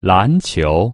篮球。